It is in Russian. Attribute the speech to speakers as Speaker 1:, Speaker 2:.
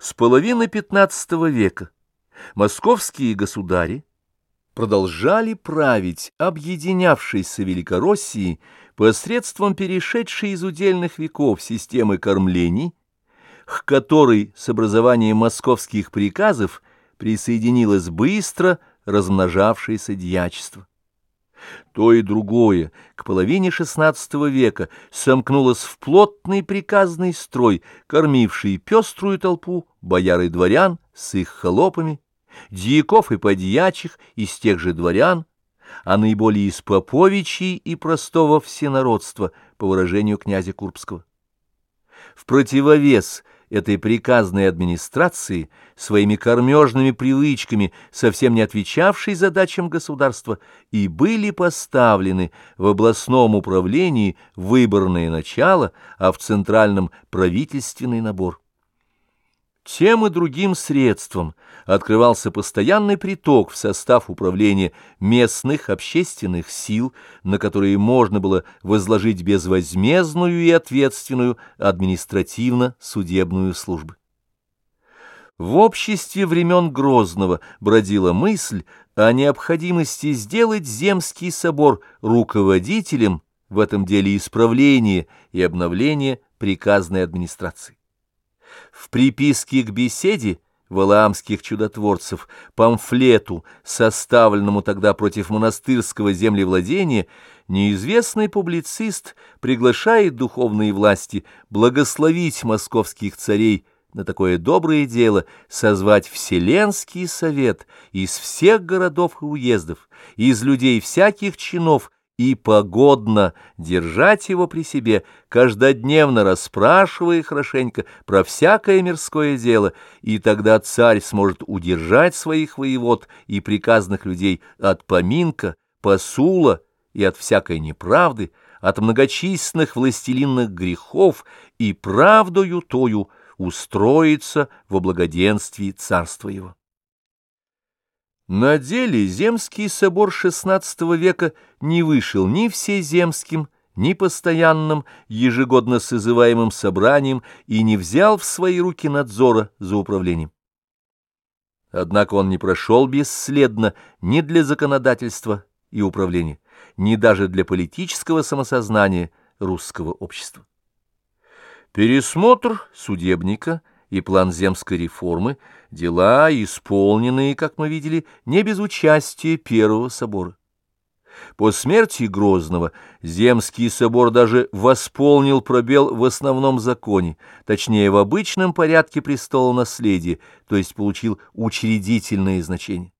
Speaker 1: С половины XV века московские государи продолжали править объединявшейся Великороссией посредством перешедшей из удельных веков системы кормлений, к которой с образованием московских приказов присоединилось быстро размножавшееся дьячество. То и другое к половине XVI века сомкнулось в плотный приказный строй, кормивший пеструю толпу бояр и дворян с их холопами, дьяков и подьячих из тех же дворян, а наиболее из поповичей и простого всенародства, по выражению князя Курбского. В противовес – этой приказной администрации, своими кормежными привычками, совсем не отвечавшей задачам государства, и были поставлены в областном управлении выборное начало, а в центральном правительственный набор. Тем и другим средством открывался постоянный приток в состав управления местных общественных сил, на которые можно было возложить безвозмездную и ответственную административно-судебную службу. В обществе времен Грозного бродила мысль о необходимости сделать Земский собор руководителем в этом деле исправления и обновления приказной администрации. В приписке к беседе валаамских чудотворцев, памфлету, составленному тогда против монастырского землевладения, неизвестный публицист приглашает духовные власти благословить московских царей на такое доброе дело созвать Вселенский совет из всех городов и уездов, из людей всяких чинов, и погодно держать его при себе, каждодневно расспрашивая хорошенько про всякое мирское дело, и тогда царь сможет удержать своих воевод и приказных людей от поминка, посула и от всякой неправды, от многочисленных властелинных грехов и правдою тою устроиться во благоденствии царства его. На деле Земский собор XVI века не вышел ни всеземским, ни постоянным, ежегодно созываемым собранием и не взял в свои руки надзора за управлением. Однако он не прошел бесследно ни для законодательства и управления, ни даже для политического самосознания русского общества. Пересмотр судебника – и план земской реформы, дела, исполненные, как мы видели, не без участия Первого собора. По смерти Грозного Земский собор даже восполнил пробел в основном законе, точнее в обычном порядке престола наследия, то есть получил учредительное значение.